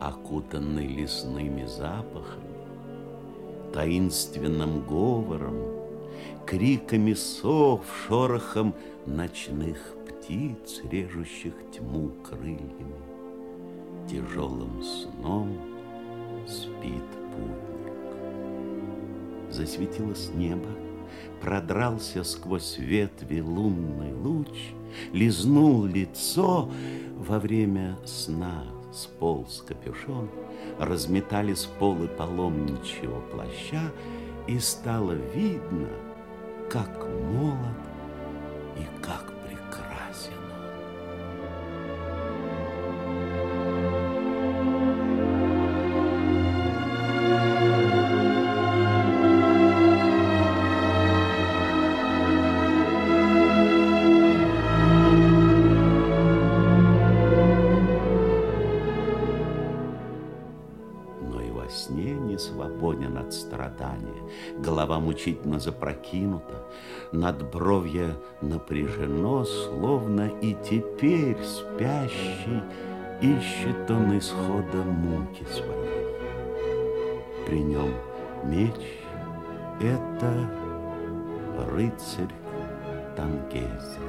окутанный лесными запахами, таинственным говором, криками сов, шорохом ночных птиц, режущих тьму крыльями. Тяжелым сном спит путник. Засветилось небо, продрался сквозь ветви лунный луч, лизнул лицо во время сна сполз капюшон, разметались полы паломничьего плаща, и стало видно, как молод голова мучительно запрокинута, надбровье напряжено, словно и теперь спящий ищет он исхода муки своей. При нем меч — это рыцарь Тангейзер.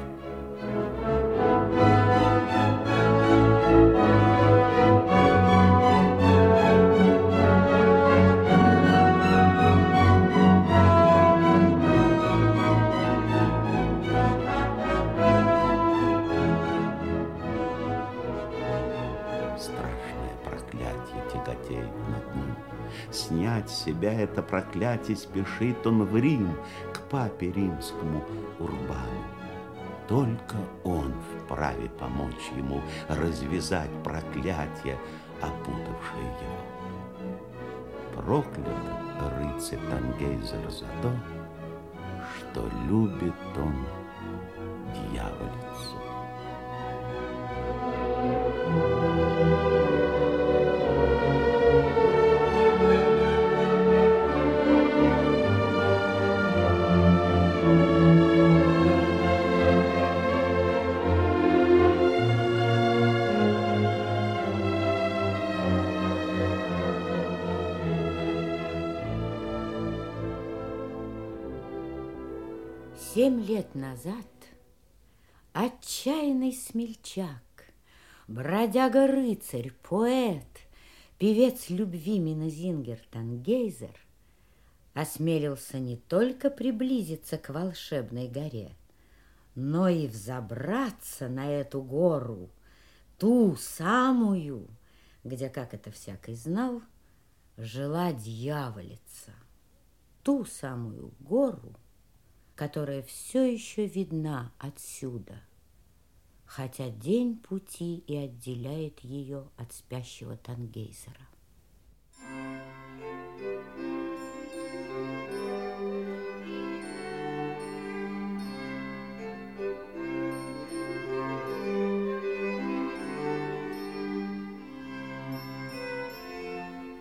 Себя это проклятие спешит он в Рим, к папе римскому Урбану. Только он вправе помочь ему развязать проклятие, опутавшее его. Проклят рыцарь Тангейзер за то, что любит он Семь лет назад отчаянный смельчак, бродяга-рыцарь, поэт, певец любви Минезингер Тангейзер осмелился не только приблизиться к волшебной горе, но и взобраться на эту гору, ту самую, где, как это всякий знал, жила дьяволица, ту самую гору, которая все еще видна отсюда, хотя день пути и отделяет ее от спящего Тангейзера.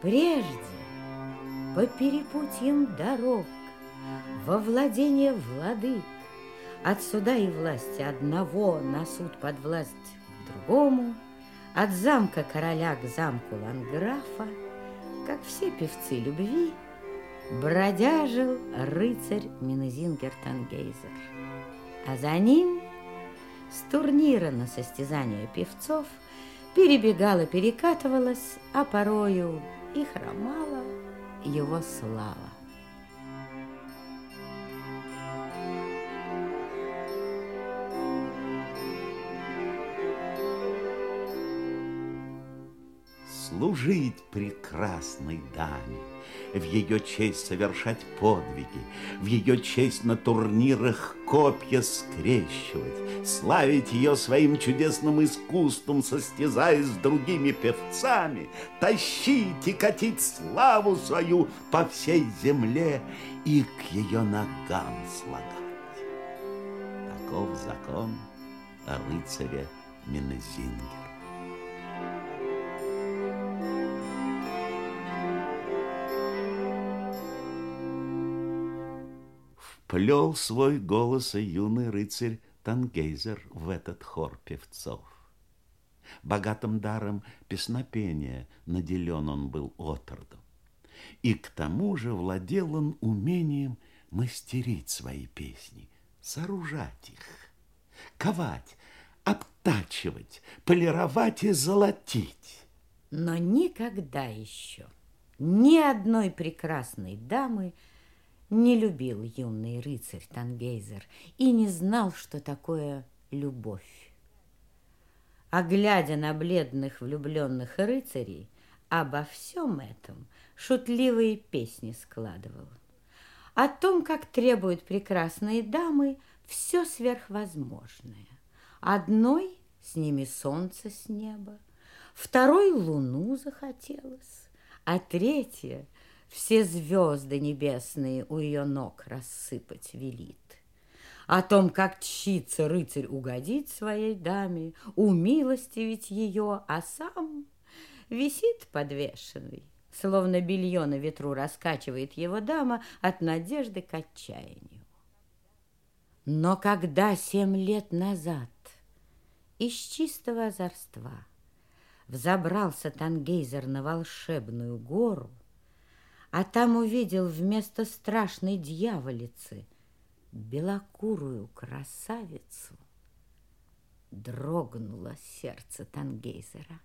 Прежде по перепутьям дорог во владение владык, от суда и власти одного на суд под власть другому, от замка короля к замку ланграфа, как все певцы любви, бродяжил рыцарь Минезингер Тангейзер. А за ним с турнира на состязание певцов перебегала, перекатывалась, а порою и хромала его слава. Служить прекрасной даме, в ее честь совершать подвиги, в ее честь на турнирах копья скрещивать, славить ее своим чудесным искусством, состязаясь с другими певцами, тащить и катить славу свою по всей земле и к ее ногам слагать. Таков закон о рыцаре Менезингера. Плел свой голос и юный рыцарь Тангейзер в этот хор певцов. Богатым даром песнопения наделен он был отроду. И к тому же владел он умением мастерить свои песни, сооружать их, ковать, обтачивать, полировать и золотить. Но никогда еще ни одной прекрасной дамы не любил юный рыцарь Тангейзер и не знал, что такое любовь. А глядя на бледных влюбленных рыцарей, обо всем этом шутливые песни складывал. О том, как требуют прекрасные дамы все сверхвозможное. Одной с ними солнце с неба, второй луну захотелось, а третья все звезды небесные у ее ног рассыпать велит. О том, как чится рыцарь угодить своей даме, умилостивить ее, а сам висит подвешенный, словно белье на ветру раскачивает его дама от надежды к отчаянию. Но когда семь лет назад из чистого озорства взобрался Тангейзер на волшебную гору, а там увидел вместо страшной дьяволицы белокурую красавицу, дрогнуло сердце Тангейзера.